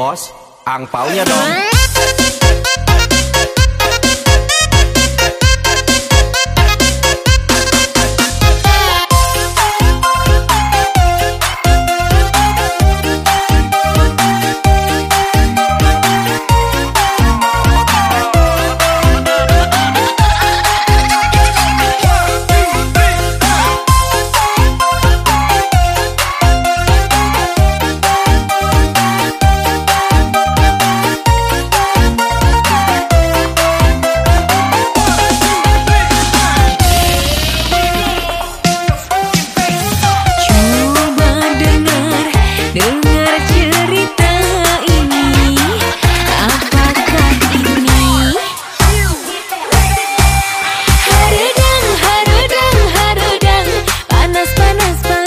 Boss, ang pau niya doon. honest, but